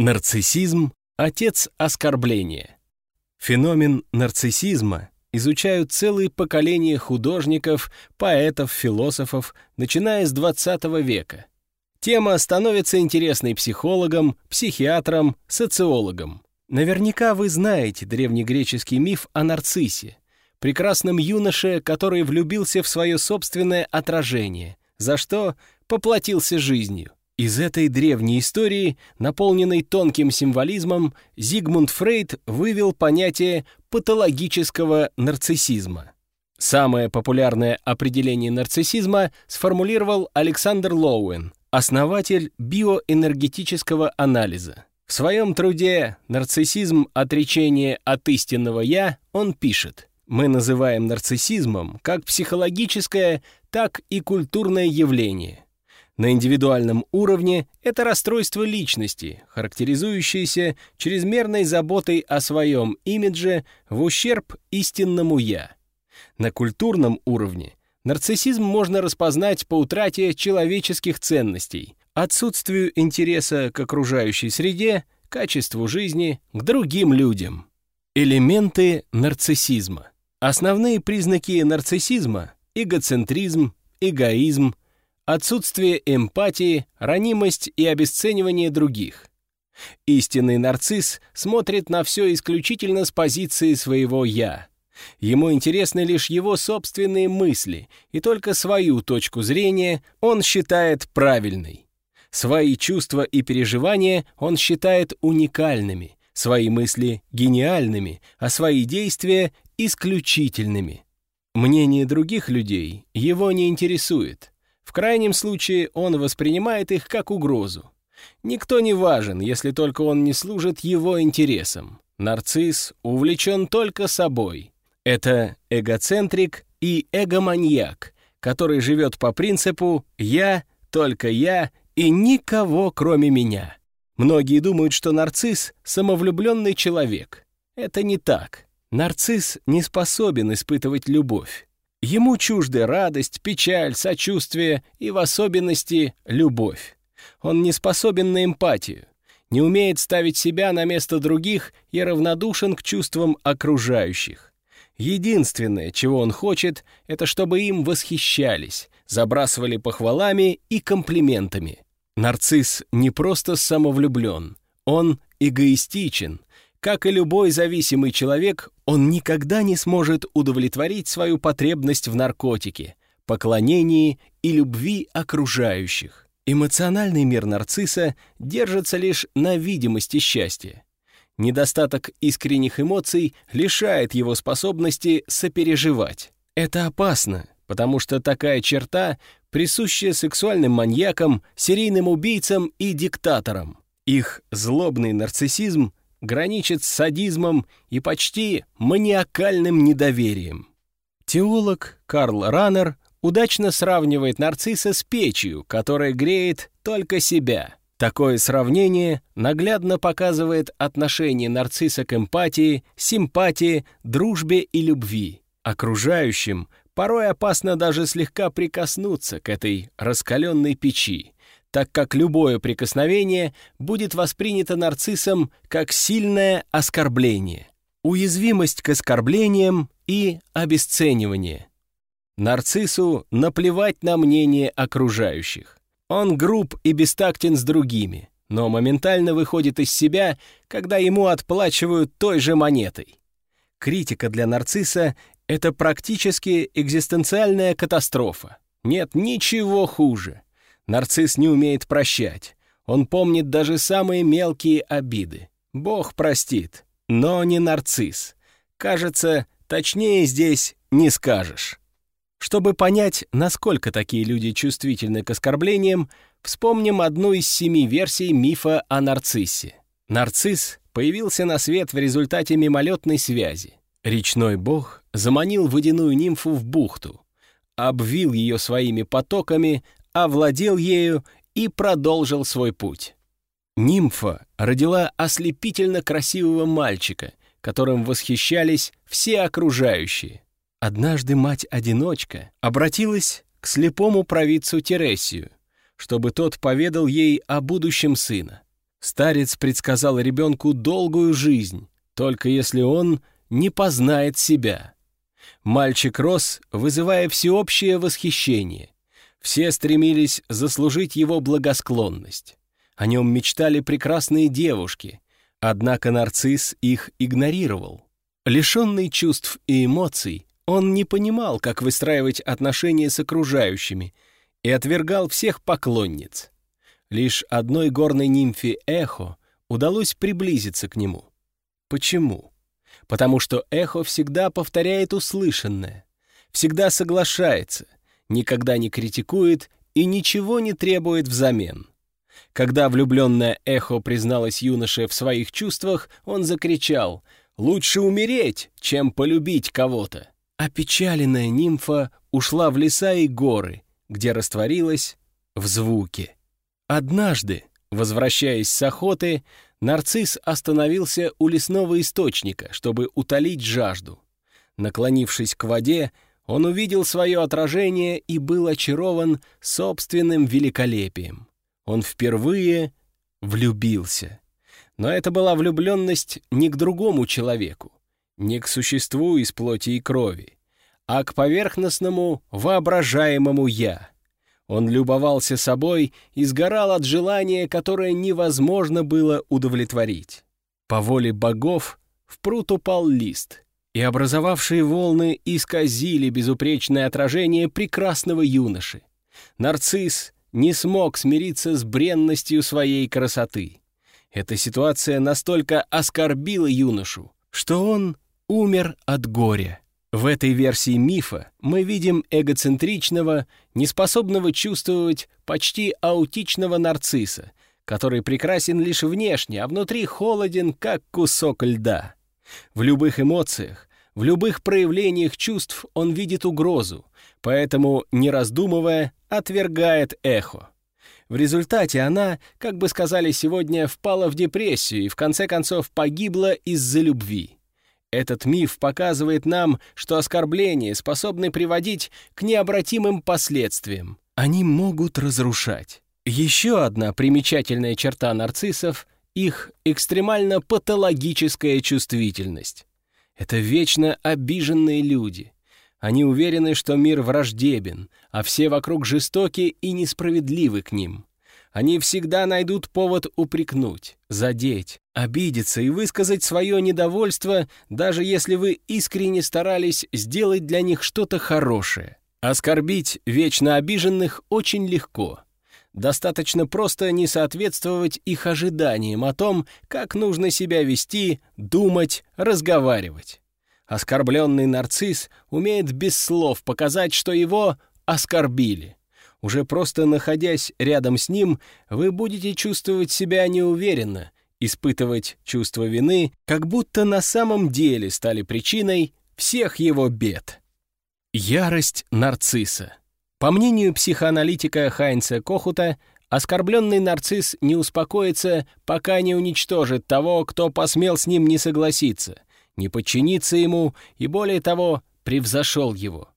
Нарциссизм – отец оскорбления. Феномен нарциссизма изучают целые поколения художников, поэтов, философов, начиная с XX века. Тема становится интересной психологам, психиатрам, социологам. Наверняка вы знаете древнегреческий миф о нарциссе, прекрасном юноше, который влюбился в свое собственное отражение, за что поплатился жизнью. Из этой древней истории, наполненной тонким символизмом, Зигмунд Фрейд вывел понятие патологического нарциссизма. Самое популярное определение нарциссизма сформулировал Александр Лоуэн, основатель биоэнергетического анализа. В своем труде «Нарциссизм. Отречение от истинного Я» он пишет, «Мы называем нарциссизмом как психологическое, так и культурное явление. На индивидуальном уровне это расстройство личности, характеризующееся чрезмерной заботой о своем имидже в ущерб истинному «я». На культурном уровне нарциссизм можно распознать по утрате человеческих ценностей, отсутствию интереса к окружающей среде, качеству жизни, к другим людям. Элементы нарциссизма. Основные признаки нарциссизма – эгоцентризм, эгоизм, отсутствие эмпатии, ранимость и обесценивание других. Истинный нарцисс смотрит на все исключительно с позиции своего «я». Ему интересны лишь его собственные мысли, и только свою точку зрения он считает правильной. Свои чувства и переживания он считает уникальными, свои мысли — гениальными, а свои действия — исключительными. Мнение других людей его не интересует — в крайнем случае он воспринимает их как угрозу. Никто не важен, если только он не служит его интересам. Нарцисс увлечен только собой. Это эгоцентрик и эгоманьяк, который живет по принципу «я, только я и никого, кроме меня». Многие думают, что нарцисс — самовлюбленный человек. Это не так. Нарцисс не способен испытывать любовь. Ему чужды радость, печаль, сочувствие и, в особенности, любовь. Он не способен на эмпатию, не умеет ставить себя на место других и равнодушен к чувствам окружающих. Единственное, чего он хочет, это чтобы им восхищались, забрасывали похвалами и комплиментами. Нарцисс не просто самовлюблен, он эгоистичен, как и любой зависимый человек, он никогда не сможет удовлетворить свою потребность в наркотике, поклонении и любви окружающих. Эмоциональный мир нарцисса держится лишь на видимости счастья. Недостаток искренних эмоций лишает его способности сопереживать. Это опасно, потому что такая черта присуща сексуальным маньякам, серийным убийцам и диктаторам. Их злобный нарциссизм граничит с садизмом и почти маниакальным недоверием. Теолог Карл Раннер удачно сравнивает нарцисса с печью, которая греет только себя. Такое сравнение наглядно показывает отношение нарцисса к эмпатии, симпатии, дружбе и любви. Окружающим порой опасно даже слегка прикоснуться к этой раскаленной печи, так как любое прикосновение будет воспринято нарциссом как сильное оскорбление, уязвимость к оскорблениям и обесценивание. Нарциссу наплевать на мнение окружающих. Он груб и бестактен с другими, но моментально выходит из себя, когда ему отплачивают той же монетой. Критика для нарцисса — это практически экзистенциальная катастрофа. Нет ничего хуже — Нарцисс не умеет прощать. Он помнит даже самые мелкие обиды. Бог простит, но не нарцисс. Кажется, точнее здесь не скажешь. Чтобы понять, насколько такие люди чувствительны к оскорблениям, вспомним одну из семи версий мифа о нарциссе. Нарцисс появился на свет в результате мимолетной связи. Речной бог заманил водяную нимфу в бухту, обвил ее своими потоками, овладел ею и продолжил свой путь. Нимфа родила ослепительно красивого мальчика, которым восхищались все окружающие. Однажды мать-одиночка обратилась к слепому провидцу Тересию, чтобы тот поведал ей о будущем сына. Старец предсказал ребенку долгую жизнь, только если он не познает себя. Мальчик рос, вызывая всеобщее восхищение. Все стремились заслужить его благосклонность. О нем мечтали прекрасные девушки, однако нарцисс их игнорировал. Лишенный чувств и эмоций, он не понимал, как выстраивать отношения с окружающими и отвергал всех поклонниц. Лишь одной горной нимфе Эхо удалось приблизиться к нему. Почему? Потому что Эхо всегда повторяет услышанное, всегда соглашается, никогда не критикует и ничего не требует взамен. Когда влюбленное эхо призналось юноше в своих чувствах, он закричал «Лучше умереть, чем полюбить кого-то». Опечаленная нимфа ушла в леса и горы, где растворилась в звуке. Однажды, возвращаясь с охоты, нарцисс остановился у лесного источника, чтобы утолить жажду. Наклонившись к воде, он увидел свое отражение и был очарован собственным великолепием. Он впервые влюбился. Но это была влюбленность не к другому человеку, не к существу из плоти и крови, а к поверхностному, воображаемому «я». Он любовался собой и сгорал от желания, которое невозможно было удовлетворить. По воле богов в пруд упал лист — и образовавшие волны исказили безупречное отражение прекрасного юноши. Нарцисс не смог смириться с бренностью своей красоты. Эта ситуация настолько оскорбила юношу, что он умер от горя. В этой версии мифа мы видим эгоцентричного, неспособного чувствовать почти аутичного нарцисса, который прекрасен лишь внешне, а внутри холоден, как кусок льда. В любых эмоциях, в любых проявлениях чувств он видит угрозу, поэтому, не раздумывая, отвергает эхо. В результате она, как бы сказали сегодня, впала в депрессию и в конце концов погибла из-за любви. Этот миф показывает нам, что оскорбления способны приводить к необратимым последствиям. Они могут разрушать. Еще одна примечательная черта нарциссов — их экстремально патологическая чувствительность. Это вечно обиженные люди. Они уверены, что мир враждебен, а все вокруг жестоки и несправедливы к ним. Они всегда найдут повод упрекнуть, задеть, обидеться и высказать свое недовольство, даже если вы искренне старались сделать для них что-то хорошее. Оскорбить вечно обиженных очень легко — Достаточно просто не соответствовать их ожиданиям о том, как нужно себя вести, думать, разговаривать. Оскорбленный нарцисс умеет без слов показать, что его оскорбили. Уже просто находясь рядом с ним, вы будете чувствовать себя неуверенно, испытывать чувство вины, как будто на самом деле стали причиной всех его бед. Ярость нарцисса. По мнению психоаналитика Хайнца Кохута, оскорбленный нарцисс не успокоится, пока не уничтожит того, кто посмел с ним не согласиться, не подчиниться ему и, более того, превзошел его.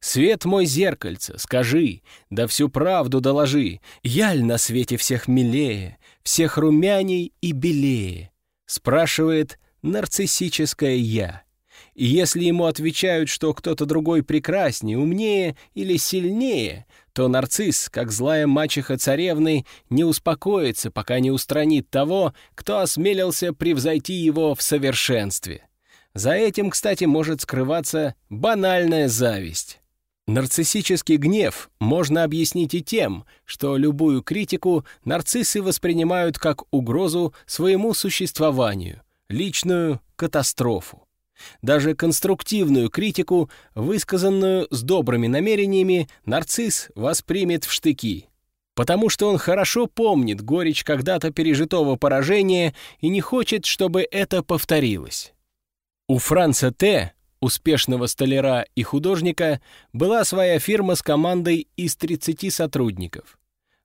«Свет мой зеркальце, скажи, да всю правду доложи, яль на свете всех милее, всех румяней и белее», спрашивает нарциссическое «я». И если ему отвечают, что кто-то другой прекраснее, умнее или сильнее, то нарцисс, как злая мачеха царевны, не успокоится, пока не устранит того, кто осмелился превзойти его в совершенстве. За этим, кстати, может скрываться банальная зависть. Нарциссический гнев можно объяснить и тем, что любую критику нарциссы воспринимают как угрозу своему существованию, личную катастрофу. Даже конструктивную критику, высказанную с добрыми намерениями, нарцисс воспримет в штыки. Потому что он хорошо помнит горечь когда-то пережитого поражения и не хочет, чтобы это повторилось. У Франца Т., успешного столяра и художника, была своя фирма с командой из 30 сотрудников.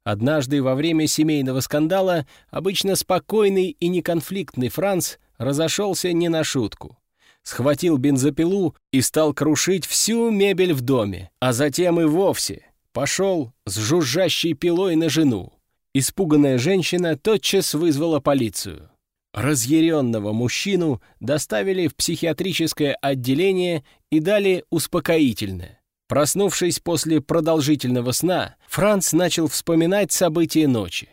Однажды во время семейного скандала обычно спокойный и неконфликтный Франц разошелся не на шутку схватил бензопилу и стал крушить всю мебель в доме, а затем и вовсе пошел с жужжащей пилой на жену. Испуганная женщина тотчас вызвала полицию. Разъяренного мужчину доставили в психиатрическое отделение и дали успокоительное. Проснувшись после продолжительного сна, Франц начал вспоминать события ночи.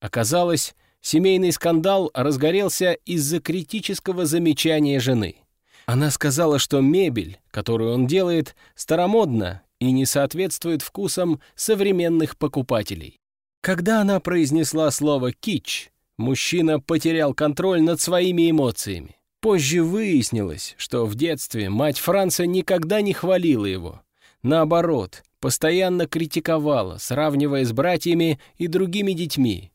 Оказалось, семейный скандал разгорелся из-за критического замечания жены. Она сказала, что мебель, которую он делает, старомодна и не соответствует вкусам современных покупателей. Когда она произнесла слово «кич», мужчина потерял контроль над своими эмоциями. Позже выяснилось, что в детстве мать Франца никогда не хвалила его. Наоборот, постоянно критиковала, сравнивая с братьями и другими детьми.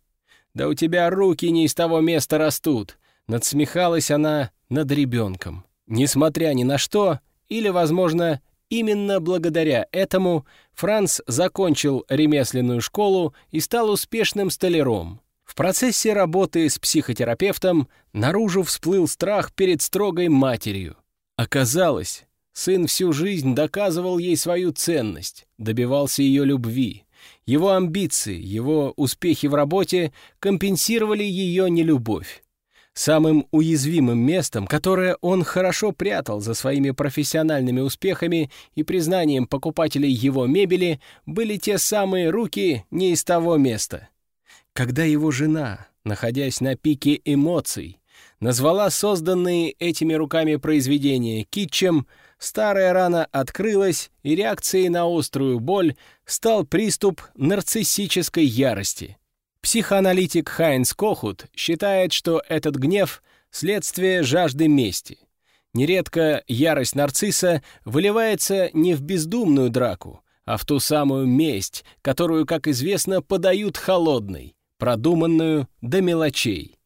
«Да у тебя руки не из того места растут», — надсмехалась она над ребенком. Несмотря ни на что, или, возможно, именно благодаря этому, Франц закончил ремесленную школу и стал успешным столяром. В процессе работы с психотерапевтом наружу всплыл страх перед строгой матерью. Оказалось, сын всю жизнь доказывал ей свою ценность, добивался ее любви. Его амбиции, его успехи в работе компенсировали ее нелюбовь. Самым уязвимым местом, которое он хорошо прятал за своими профессиональными успехами и признанием покупателей его мебели, были те самые руки не из того места. Когда его жена, находясь на пике эмоций, назвала созданные этими руками произведения китчем, старая рана открылась, и реакцией на острую боль стал приступ нарциссической ярости — Психоаналитик Хайнс Кохут считает, что этот гнев — следствие жажды мести. Нередко ярость нарцисса выливается не в бездумную драку, а в ту самую месть, которую, как известно, подают холодной, продуманную до мелочей.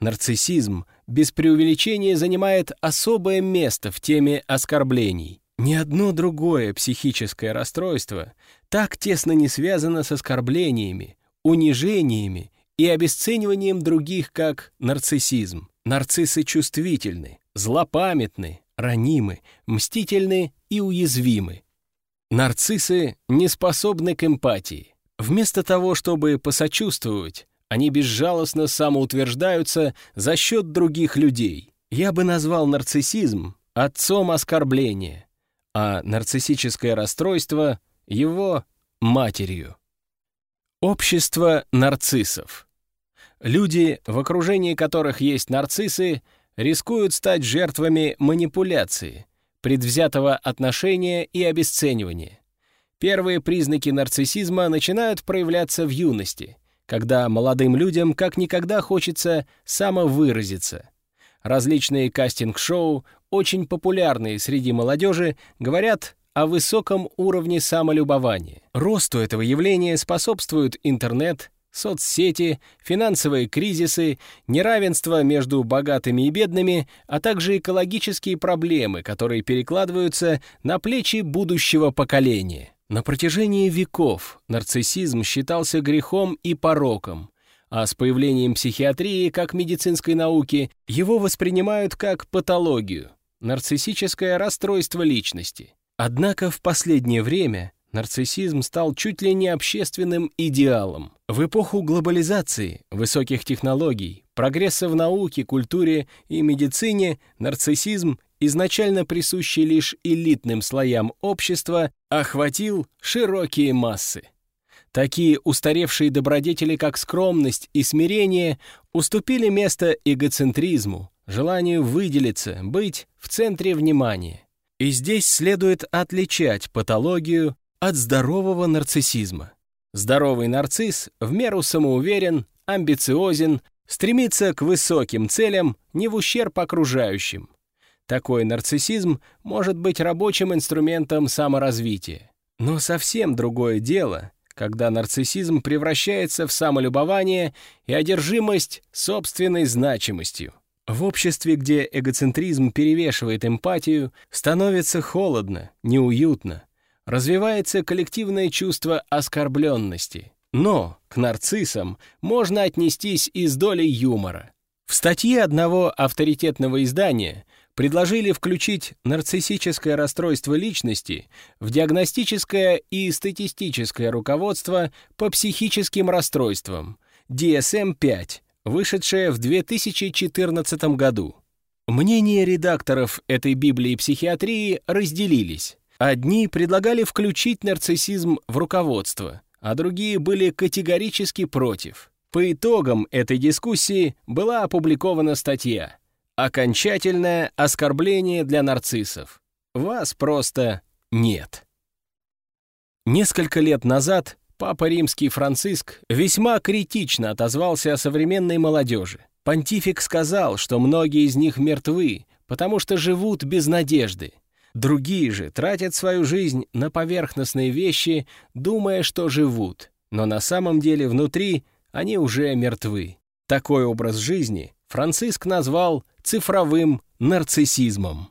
Нарциссизм без преувеличения занимает особое место в теме оскорблений. Ни одно другое психическое расстройство так тесно не связано с оскорблениями, унижениями и обесцениванием других как нарциссизм. Нарциссы чувствительны, злопамятны, ранимы, мстительны и уязвимы. Нарциссы не способны к эмпатии. Вместо того, чтобы посочувствовать, они безжалостно самоутверждаются за счет других людей. Я бы назвал нарциссизм отцом оскорбления, а нарциссическое расстройство — его матерью. Общество нарциссов. Люди, в окружении которых есть нарциссы, рискуют стать жертвами манипуляции, предвзятого отношения и обесценивания. Первые признаки нарциссизма начинают проявляться в юности, когда молодым людям как никогда хочется самовыразиться. Различные кастинг-шоу, очень популярные среди молодежи, говорят о высоком уровне самолюбования. Росту этого явления способствуют интернет, соцсети, финансовые кризисы, неравенство между богатыми и бедными, а также экологические проблемы, которые перекладываются на плечи будущего поколения. На протяжении веков нарциссизм считался грехом и пороком, а с появлением психиатрии как медицинской науки его воспринимают как патологию, нарциссическое расстройство личности. Однако в последнее время нарциссизм стал чуть ли не общественным идеалом. В эпоху глобализации, высоких технологий, прогресса в науке, культуре и медицине нарциссизм, изначально присущий лишь элитным слоям общества, охватил широкие массы. Такие устаревшие добродетели, как скромность и смирение, уступили место эгоцентризму, желанию выделиться, быть в центре внимания. И здесь следует отличать патологию от здорового нарциссизма. Здоровый нарцисс в меру самоуверен, амбициозен, стремится к высоким целям не в ущерб окружающим. Такой нарциссизм может быть рабочим инструментом саморазвития. Но совсем другое дело, когда нарциссизм превращается в самолюбование и одержимость собственной значимостью. В обществе, где эгоцентризм перевешивает эмпатию, становится холодно, неуютно. Развивается коллективное чувство оскорбленности. Но к нарциссам можно отнестись и с долей юмора. В статье одного авторитетного издания предложили включить нарциссическое расстройство личности в диагностическое и статистическое руководство по психическим расстройствам, DSM-5, вышедшая в 2014 году. Мнения редакторов этой Библии психиатрии разделились. Одни предлагали включить нарциссизм в руководство, а другие были категорически против. По итогам этой дискуссии была опубликована статья «Окончательное оскорбление для нарциссов. Вас просто нет». Несколько лет назад Папа Римский Франциск весьма критично отозвался о современной молодежи. Понтифик сказал, что многие из них мертвы, потому что живут без надежды. Другие же тратят свою жизнь на поверхностные вещи, думая, что живут, но на самом деле внутри они уже мертвы. Такой образ жизни Франциск назвал цифровым нарциссизмом.